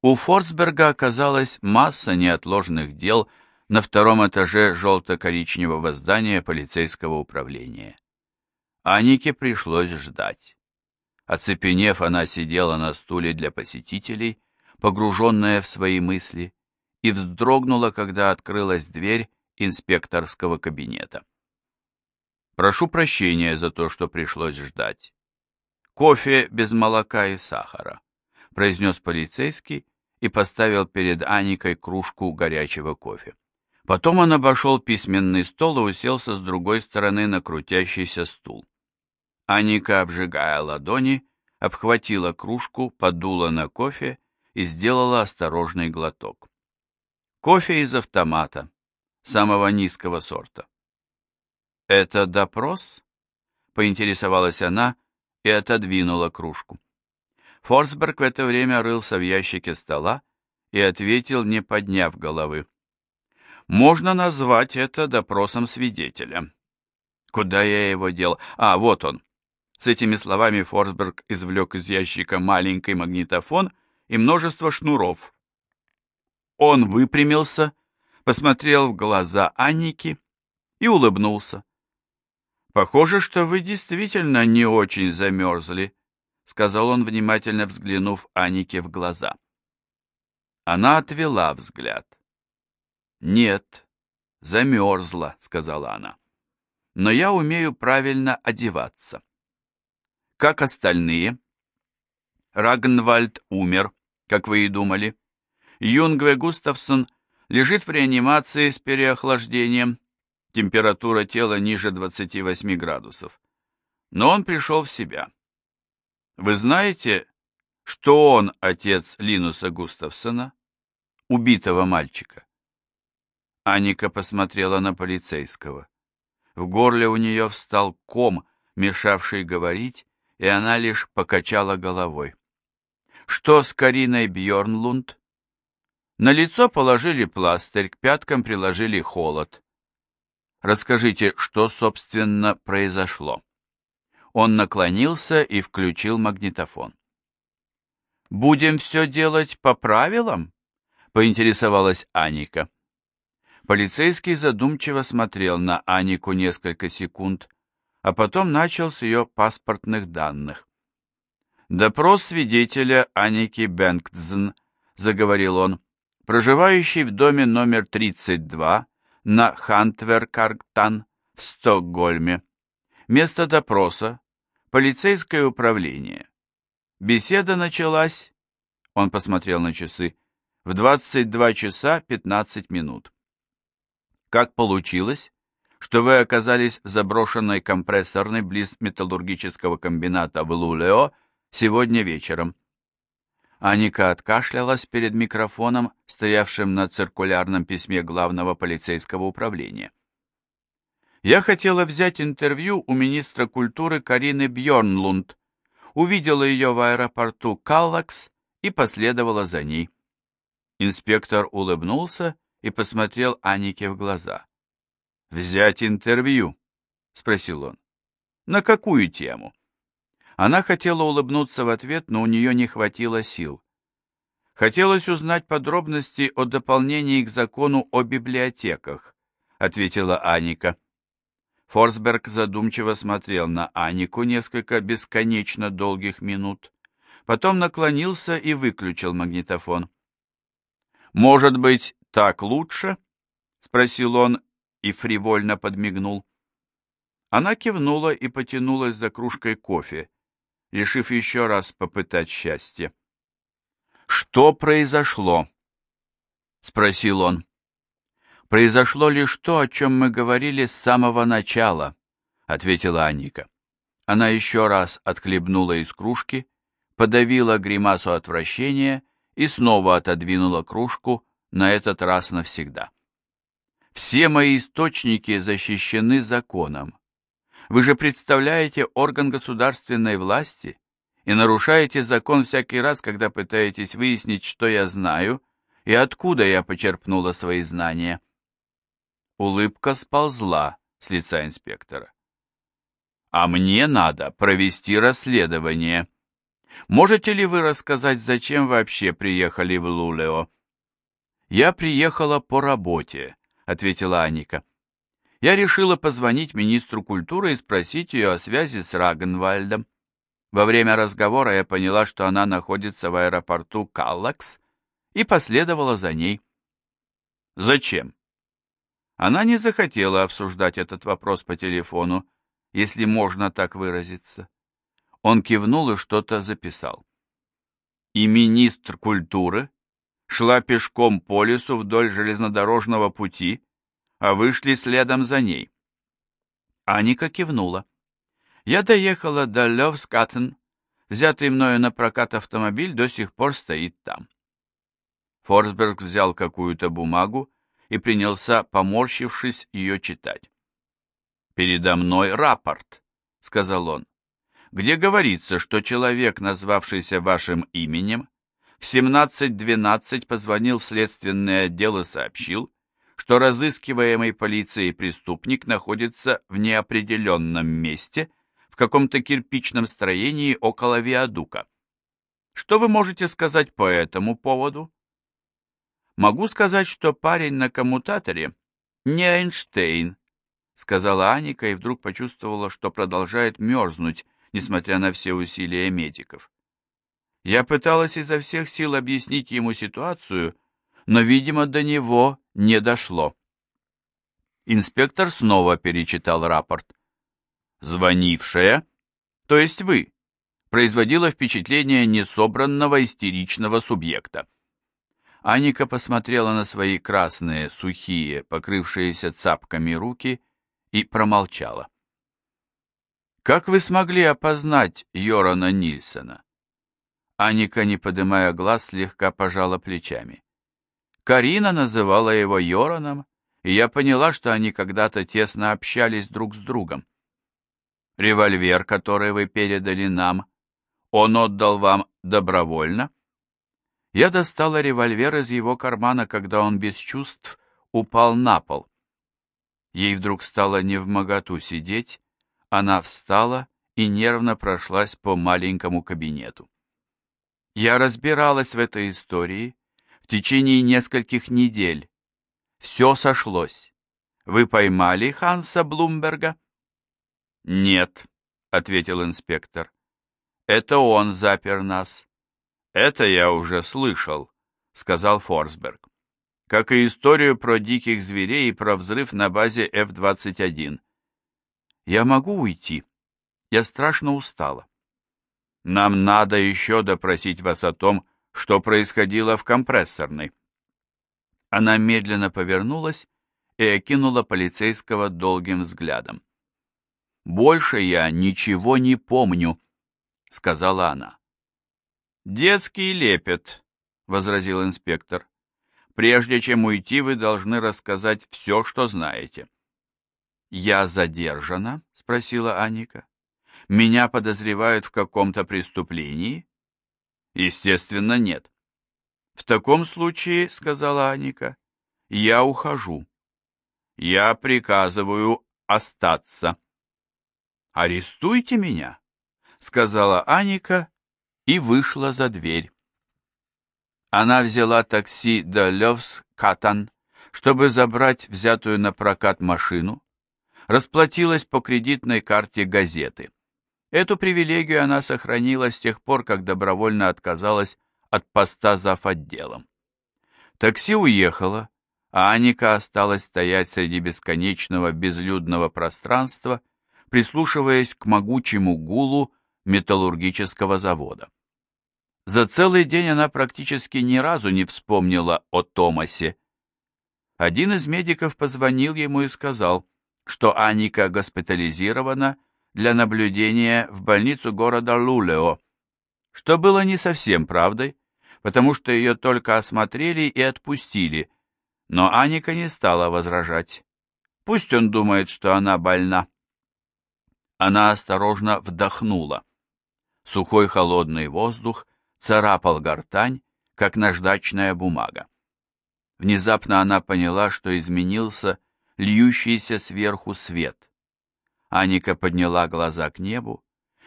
У Форсберга оказалась масса неотложных дел на втором этаже желто-коричневого здания полицейского управления. Анике пришлось ждать. Оцепенев, она сидела на стуле для посетителей, погруженная в свои мысли, и вздрогнула, когда открылась дверь инспекторского кабинета. «Прошу прощения за то, что пришлось ждать. Кофе без молока и сахара», — произнес полицейский и поставил перед Аникой кружку горячего кофе. Потом он обошел письменный стол и уселся с другой стороны на крутящийся стул. Аника, обжигая ладони, обхватила кружку, подула на кофе и сделала осторожный глоток. Кофе из автомата, самого низкого сорта. «Это допрос?» — поинтересовалась она и отодвинула кружку. Форсберг в это время рылся в ящике стола и ответил, не подняв головы. «Можно назвать это допросом свидетеля». «Куда я его дел? А, вот он». С этими словами Форсберг извлек из ящика маленький магнитофон и множество шнуров. Он выпрямился, посмотрел в глаза Анники и улыбнулся. «Похоже, что вы действительно не очень замерзли», сказал он, внимательно взглянув Анике в глаза. Она отвела взгляд. «Нет, замерзла», — сказала она. «Но я умею правильно одеваться». «Как остальные?» Рагнвальд умер, как вы и думали. Юнгве Густавсон лежит в реанимации с переохлаждением. Температура тела ниже 28 градусов. Но он пришел в себя. Вы знаете, что он отец Линуса Густавсона, убитого мальчика? Аника посмотрела на полицейского. В горле у нее встал ком, мешавший говорить, и она лишь покачала головой. Что с Кариной Бьорнлунд? На лицо положили пластырь, к пяткам приложили холод. Расскажите, что, собственно, произошло? Он наклонился и включил магнитофон. «Будем все делать по правилам?» — поинтересовалась Аника. Полицейский задумчиво смотрел на Анику несколько секунд, а потом начал с ее паспортных данных. «Допрос свидетеля Аники Бенктзн», — заговорил он, проживающий в доме номер 32 на Хантверкарктан в Стокгольме. Место допроса – полицейское управление. Беседа началась, он посмотрел на часы, в 22 часа 15 минут. Как получилось, что вы оказались в заброшенной компрессорной близ металлургического комбината в Лулео сегодня вечером? Аника откашлялась перед микрофоном, стоявшим на циркулярном письме главного полицейского управления. Я хотела взять интервью у министра культуры Карины Бьорнлунд, увидела ее в аэропорту Каллакс и последовала за ней. Инспектор улыбнулся и посмотрел Анике в глаза. «Взять интервью?» — спросил он. «На какую тему?» Она хотела улыбнуться в ответ, но у нее не хватило сил. «Хотелось узнать подробности о дополнении к закону о библиотеках», — ответила Аника. Форсберг задумчиво смотрел на Анику несколько бесконечно долгих минут, потом наклонился и выключил магнитофон. «Может быть, так лучше?» — спросил он и фривольно подмигнул. Она кивнула и потянулась за кружкой кофе, решив еще раз попытать счастье. «Что произошло?» — спросил он произошло лишь то, о чем мы говорили с самого начала», — ответила Анника. Она еще раз отхлебнула из кружки, подавила гримасу отвращения и снова отодвинула кружку, на этот раз навсегда. «Все мои источники защищены законом. Вы же представляете орган государственной власти и нарушаете закон всякий раз, когда пытаетесь выяснить, что я знаю и откуда я почерпнула свои знания». Улыбка сползла с лица инспектора. «А мне надо провести расследование. Можете ли вы рассказать, зачем вообще приехали в Лулео? Я приехала по работе, ответила Аника. Я решила позвонить министру культуры и спросить ее о связи с Рагенвальдом. Во время разговора я поняла, что она находится в аэропорту Каллакс, и последовала за ней. Зачем? Она не захотела обсуждать этот вопрос по телефону, если можно так выразиться. Он кивнул и что-то записал. И министр культуры шла пешком по лесу вдоль железнодорожного пути, а вышли следом за ней. Аника кивнула. Я доехала до Левскаттен. Взятый мною на прокат автомобиль до сих пор стоит там. Форсберг взял какую-то бумагу и принялся, поморщившись, ее читать. «Передо мной рапорт», — сказал он, — «где говорится, что человек, назвавшийся вашим именем, в 17.12 позвонил в следственное отдел и сообщил, что разыскиваемый полицией преступник находится в неопределенном месте в каком-то кирпичном строении около Виадука. Что вы можете сказать по этому поводу? Могу сказать, что парень на коммутаторе не Эйнштейн, сказала Аника и вдруг почувствовала, что продолжает мерзнуть, несмотря на все усилия медиков. Я пыталась изо всех сил объяснить ему ситуацию, но, видимо, до него не дошло. Инспектор снова перечитал рапорт. Звонившая, то есть вы, производила впечатление несобранного истеричного субъекта. Аника посмотрела на свои красные, сухие, покрывшиеся цапками руки и промолчала. «Как вы смогли опознать Йорана Нильсона?» Аника, не поднимая глаз, слегка пожала плечами. Карина называла его Йораном, и я поняла, что они когда-то тесно общались друг с другом. Револьвер, который вы передали нам, он отдал вам добровольно? Я достала револьвер из его кармана, когда он без чувств упал на пол. Ей вдруг стало невмоготу сидеть, она встала и нервно прошлась по маленькому кабинету. Я разбиралась в этой истории в течение нескольких недель. Все сошлось. Вы поймали Ханса Блумберга? Нет, ответил инспектор. Это он запер нас. Это я уже слышал, сказал Форсберг как и историю про диких зверей и про взрыв на базе F-21. Я могу уйти? Я страшно устала. Нам надо еще допросить вас о том, что происходило в компрессорной. Она медленно повернулась и окинула полицейского долгим взглядом. «Больше я ничего не помню», — сказала она. «Детский лепет», — возразил инспектор. Прежде чем уйти, вы должны рассказать все, что знаете. «Я задержана?» — спросила Аника. «Меня подозревают в каком-то преступлении?» «Естественно, нет». «В таком случае, — сказала Аника, — я ухожу. Я приказываю остаться». «Арестуйте меня», — сказала Аника и вышла за дверь. Она взяла такси до Левс-Катан, чтобы забрать взятую на прокат машину, расплатилась по кредитной карте газеты. Эту привилегию она сохранила с тех пор, как добровольно отказалась от поста зав. отделом. Такси уехало, а Аника осталась стоять среди бесконечного безлюдного пространства, прислушиваясь к могучему гулу металлургического завода. За целый день она практически ни разу не вспомнила о Томасе. Один из медиков позвонил ему и сказал, что Аника госпитализирована для наблюдения в больницу города Лулео, что было не совсем правдой, потому что ее только осмотрели и отпустили, но Аника не стала возражать. Пусть он думает, что она больна. Она осторожно вдохнула. Сухой холодный воздух царапал гортань, как наждачная бумага. Внезапно она поняла, что изменился льющийся сверху свет. Аника подняла глаза к небу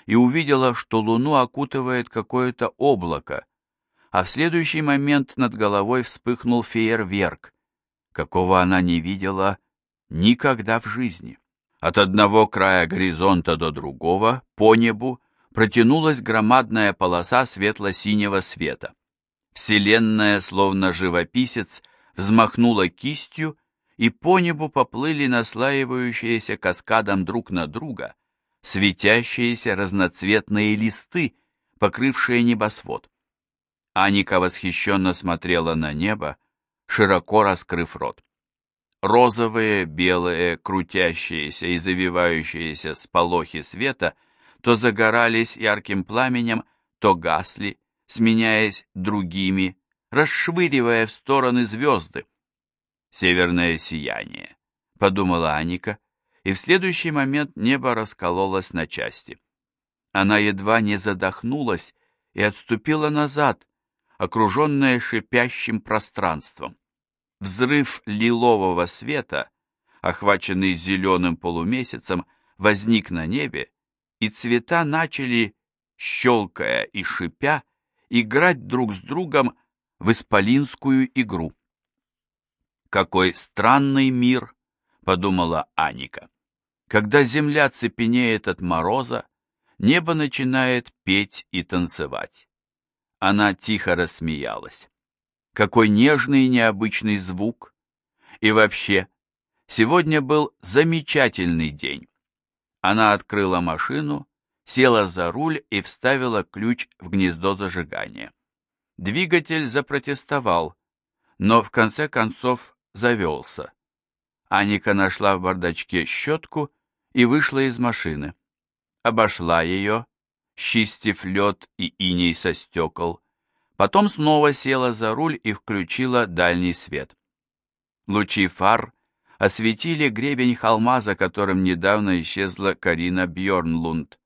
и увидела, что луну окутывает какое-то облако, а в следующий момент над головой вспыхнул фейерверк, какого она не видела никогда в жизни. От одного края горизонта до другого, по небу, протянулась громадная полоса светло-синего света. Вселенная, словно живописец, взмахнула кистью, и по небу поплыли наслаивающиеся каскадом друг на друга светящиеся разноцветные листы, покрывшие небосвод. Аника восхищенно смотрела на небо, широко раскрыв рот. Розовые, белые, крутящиеся и завивающиеся сполохи света то загорались ярким пламенем, то гасли, сменяясь другими, расшвыривая в стороны звезды. «Северное сияние», — подумала Аника, и в следующий момент небо раскололось на части. Она едва не задохнулась и отступила назад, окруженная шипящим пространством. Взрыв лилового света, охваченный зеленым полумесяцем, возник на небе, и цвета начали, щелкая и шипя, играть друг с другом в исполинскую игру. «Какой странный мир!» — подумала Аника. «Когда земля цепенеет от мороза, небо начинает петь и танцевать». Она тихо рассмеялась. Какой нежный и необычный звук. И вообще, сегодня был замечательный день. Она открыла машину, села за руль и вставила ключ в гнездо зажигания. Двигатель запротестовал, но в конце концов завелся. Аника нашла в бардачке щетку и вышла из машины. Обошла ее, счистив лед и иней со стекол, Потом снова села за руль и включила дальний свет. Лучи фар осветили гребень холма, за которым недавно исчезла Карина Бьорнлунд.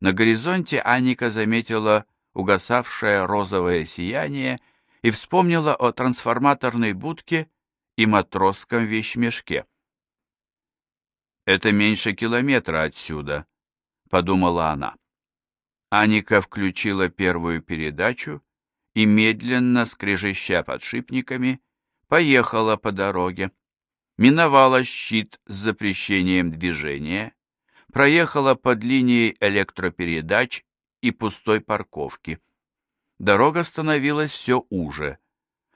На горизонте Аника заметила угасавшее розовое сияние и вспомнила о трансформаторной будке и матросском вещмешке. «Это меньше километра отсюда», — подумала она. Аника включила первую передачу и, медленно скрежеща подшипниками, поехала по дороге, миновала щит с запрещением движения, проехала под линией электропередач и пустой парковки. Дорога становилась все уже.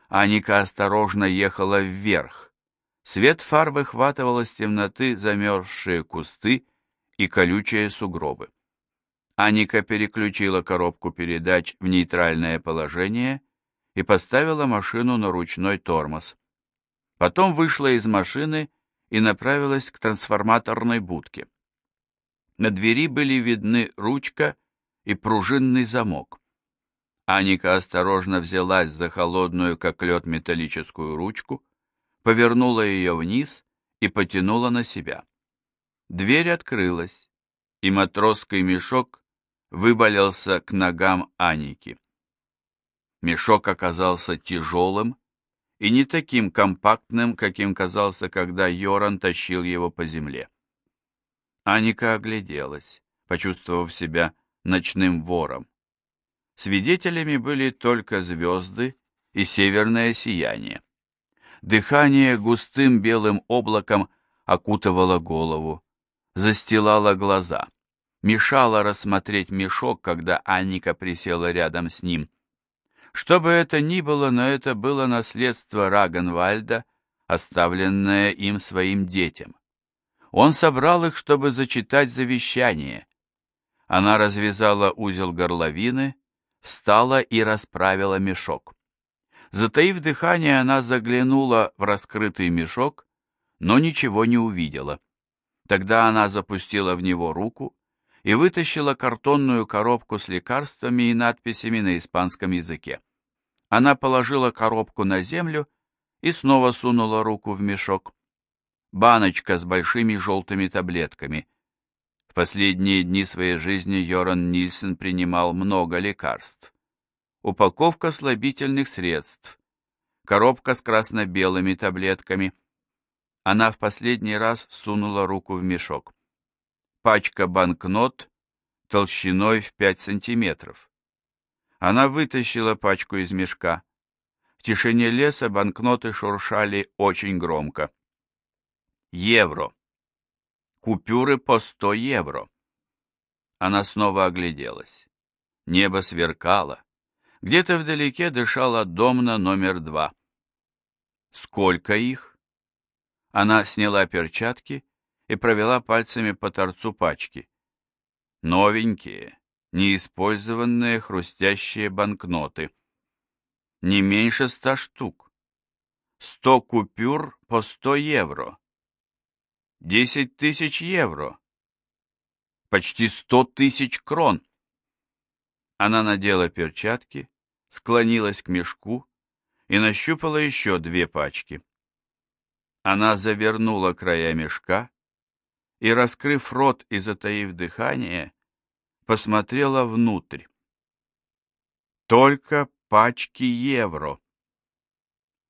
Аника осторожно ехала вверх. Свет фар выхватывал из темноты замерзшие кусты и колючие сугробы. Аника переключила коробку передач в нейтральное положение и поставила машину на ручной тормоз. Потом вышла из машины и направилась к трансформаторной будке. На двери были видны ручка и пружинный замок. Аника осторожно взялась за холодную, как лед, металлическую ручку, повернула ее вниз и потянула на себя. Дверь открылась, и матросский мешок выболелся к ногам Аники. Мешок оказался тяжелым и не таким компактным, каким казался, когда Йоран тащил его по земле. Аника огляделась, почувствовав себя ночным вором. Свидетелями были только звезды и северное сияние. Дыхание густым белым облаком окутывало голову, застилало глаза мешало рассмотреть мешок, когда Анника присела рядом с ним. Что бы это ни было, но это было наследство Рагенвальда, оставленное им своим детям. Он собрал их, чтобы зачитать завещание. Она развязала узел горловины, встала и расправила мешок. Затаив дыхание, она заглянула в раскрытый мешок, но ничего не увидела. Тогда она запустила в него руку, и вытащила картонную коробку с лекарствами и надписями на испанском языке. Она положила коробку на землю и снова сунула руку в мешок. Баночка с большими желтыми таблетками. В последние дни своей жизни Йоран Нильсен принимал много лекарств. Упаковка слабительных средств. Коробка с красно-белыми таблетками. Она в последний раз сунула руку в мешок пачка банкнот, толщиной в 5 сантиметров. Она вытащила пачку из мешка. В тишине леса банкноты шуршали очень громко. Евро. Купюры по 100 евро. Она снова огляделась. Небо сверкало. Где-то вдалеке дышала домна номер два. Сколько их? Она сняла перчатки и провела пальцами по торцу пачки. Новенькие, неиспользованные хрустящие банкноты. Не меньше ста штук. Сто купюр по сто евро. Десять тысяч евро. Почти сто тысяч крон. Она надела перчатки, склонилась к мешку и нащупала еще две пачки. Она завернула края мешка и, раскрыв рот и затаив дыхание, посмотрела внутрь. Только пачки евро.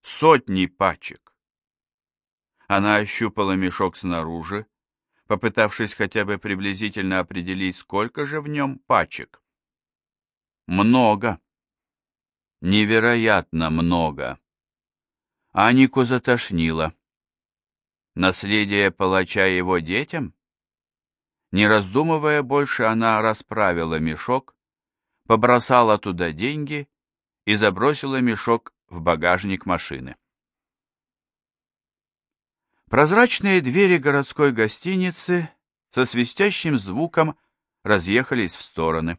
Сотни пачек. Она ощупала мешок снаружи, попытавшись хотя бы приблизительно определить, сколько же в нем пачек. Много. Невероятно много. Анику затошнило. Наследие палача его детям? Не раздумывая больше, она расправила мешок, побросала туда деньги и забросила мешок в багажник машины. Прозрачные двери городской гостиницы со свистящим звуком разъехались в стороны.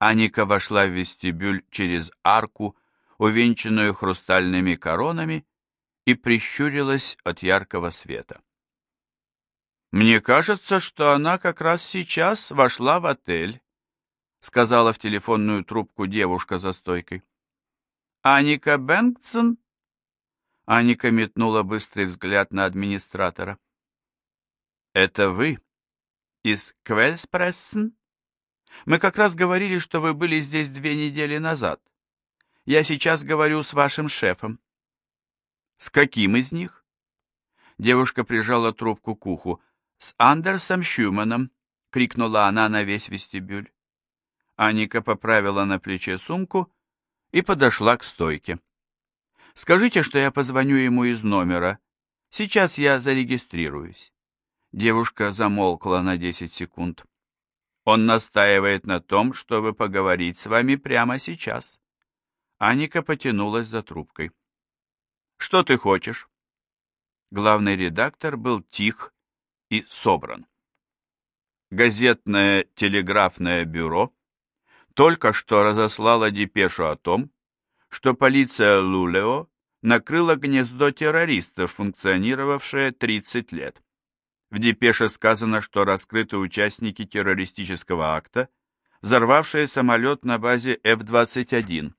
Аника вошла в вестибюль через арку, увенчанную хрустальными коронами, и прищурилась от яркого света. «Мне кажется, что она как раз сейчас вошла в отель», сказала в телефонную трубку девушка за стойкой. «Аника Бэнксон?» Аника метнула быстрый взгляд на администратора. «Это вы? Из Квельспрессен?» Мы как раз говорили, что вы были здесь две недели назад. Я сейчас говорю с вашим шефом. С каким из них? Девушка прижала трубку к уху. С Андерсом Щуманом, крикнула она на весь вестибюль. Аника поправила на плече сумку и подошла к стойке. Скажите, что я позвоню ему из номера. Сейчас я зарегистрируюсь. Девушка замолкла на десять секунд. Он настаивает на том, чтобы поговорить с вами прямо сейчас. Аника потянулась за трубкой. Что ты хочешь? Главный редактор был тих и собран. Газетное телеграфное бюро только что разослало депешу о том, что полиция Лулео накрыла гнездо террористов, функционировавшее 30 лет. В депеше сказано, что раскрыты участники террористического акта, взорвавшие самолет на базе F-21,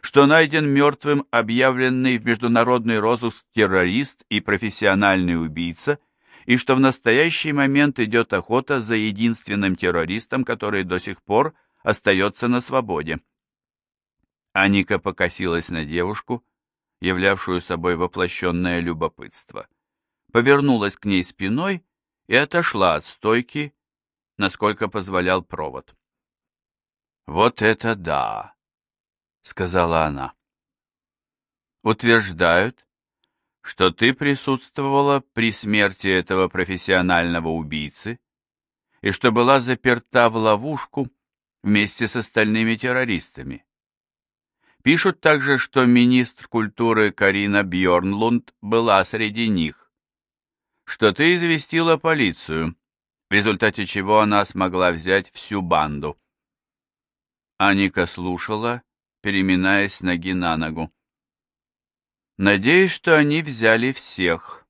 что найден мертвым объявленный в международный розыск террорист и профессиональный убийца, и что в настоящий момент идет охота за единственным террористом, который до сих пор остается на свободе. Аника покосилась на девушку, являвшую собой воплощенное любопытство повернулась к ней спиной и отошла от стойки, насколько позволял провод. «Вот это да!» — сказала она. «Утверждают, что ты присутствовала при смерти этого профессионального убийцы и что была заперта в ловушку вместе с остальными террористами. Пишут также, что министр культуры Карина Бьорнлунд была среди них что ты известила полицию, в результате чего она смогла взять всю банду. Аника слушала, переминаясь ноги на ногу. «Надеюсь, что они взяли всех»,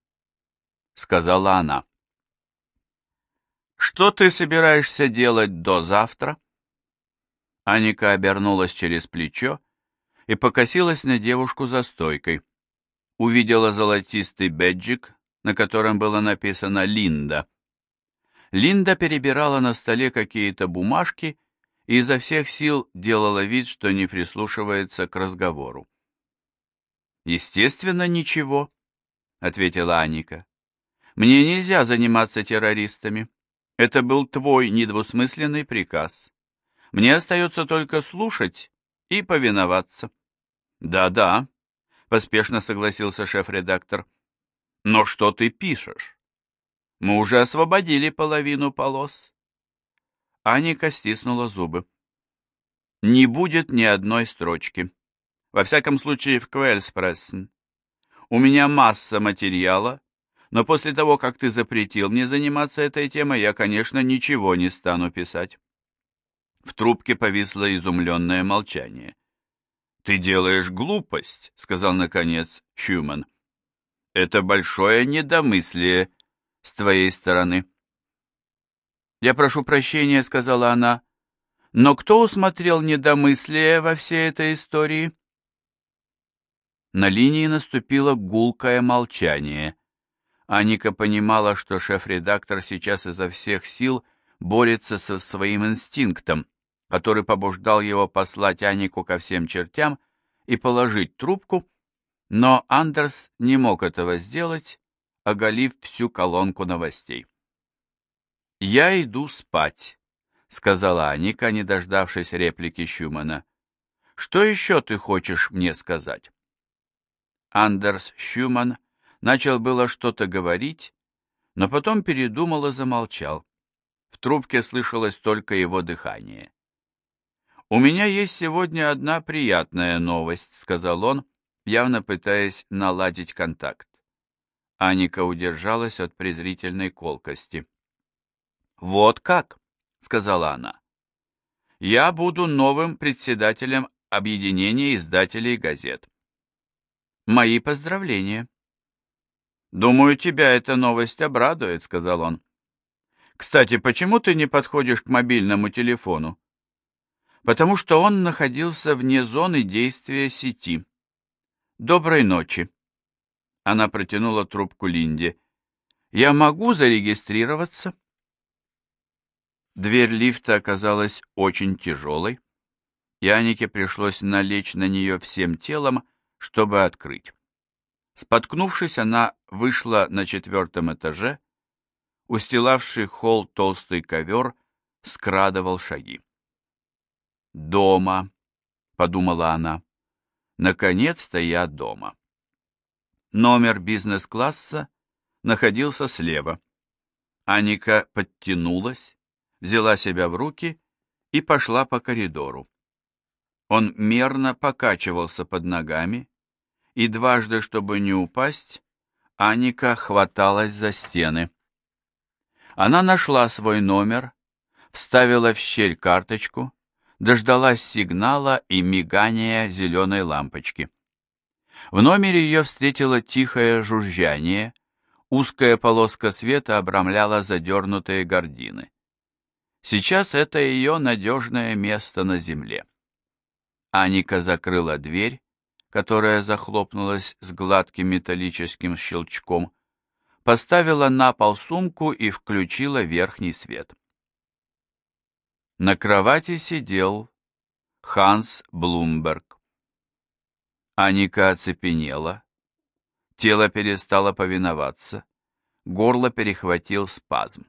— сказала она. «Что ты собираешься делать до завтра?» Аника обернулась через плечо и покосилась на девушку за стойкой. Увидела золотистый бэджик на котором было написано «Линда». Линда перебирала на столе какие-то бумажки и изо всех сил делала вид, что не прислушивается к разговору. «Естественно, ничего», — ответила Аника. «Мне нельзя заниматься террористами. Это был твой недвусмысленный приказ. Мне остается только слушать и повиноваться. Да-да, поспешно согласился шеф-редактор. Но что ты пишешь? Мы уже освободили половину полос. Аника стиснула зубы. Не будет ни одной строчки. Во всяком случае, в Квельспрессен. У меня масса материала, но после того, как ты запретил мне заниматься этой темой, я, конечно, ничего не стану писать. В трубке повисло изумленное молчание. «Ты делаешь глупость», — сказал, наконец, Щуман. «Это большое недомыслие с твоей стороны». «Я прошу прощения», — сказала она, — «но кто усмотрел недомыслие во всей этой истории?» На линии наступило гулкое молчание — Аника понимала, что шеф-редактор сейчас изо всех сил борется со своим инстинктом, который побуждал его послать Анику ко всем чертям и положить трубку, но Андерс не мог этого сделать, оголив всю колонку новостей. «Я иду спать», — сказала Аника, не дождавшись реплики Щумана. «Что еще ты хочешь мне сказать?» Андерс Щуман Начал было что-то говорить, но потом передумал и замолчал. В трубке слышалось только его дыхание. «У меня есть сегодня одна приятная новость», — сказал он, явно пытаясь наладить контакт. Аника удержалась от презрительной колкости. «Вот как?» — сказала она. «Я буду новым председателем объединения издателей газет». «Мои поздравления». «Думаю, тебя эта новость обрадует», — сказал он. «Кстати, почему ты не подходишь к мобильному телефону?» «Потому что он находился вне зоны действия сети». «Доброй ночи». Она протянула трубку Линде. «Я могу зарегистрироваться?» Дверь лифта оказалась очень тяжелой, и Анике пришлось налечь на нее всем телом, чтобы открыть. Споткнувшись, она вышла на четвертом этаже, устилавший холл толстый ковер скрадывал шаги. «Дома», — подумала она, — «наконец-то я дома». Номер бизнес-класса находился слева. Аника подтянулась, взяла себя в руки и пошла по коридору. Он мерно покачивался под ногами, и дважды, чтобы не упасть, Аника хваталась за стены. Она нашла свой номер, вставила в щель карточку, дождалась сигнала и мигания зеленой лампочки. В номере ее встретило тихое жужжание, узкая полоска света обрамляла задернутые гардины. Сейчас это ее надежное место на земле. Аника закрыла дверь которая захлопнулась с гладким металлическим щелчком, поставила на пол сумку и включила верхний свет. На кровати сидел Ханс Блумберг. Аника оцепенела, тело перестало повиноваться, горло перехватил спазм.